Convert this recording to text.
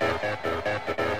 ¡Ah, ah, ah,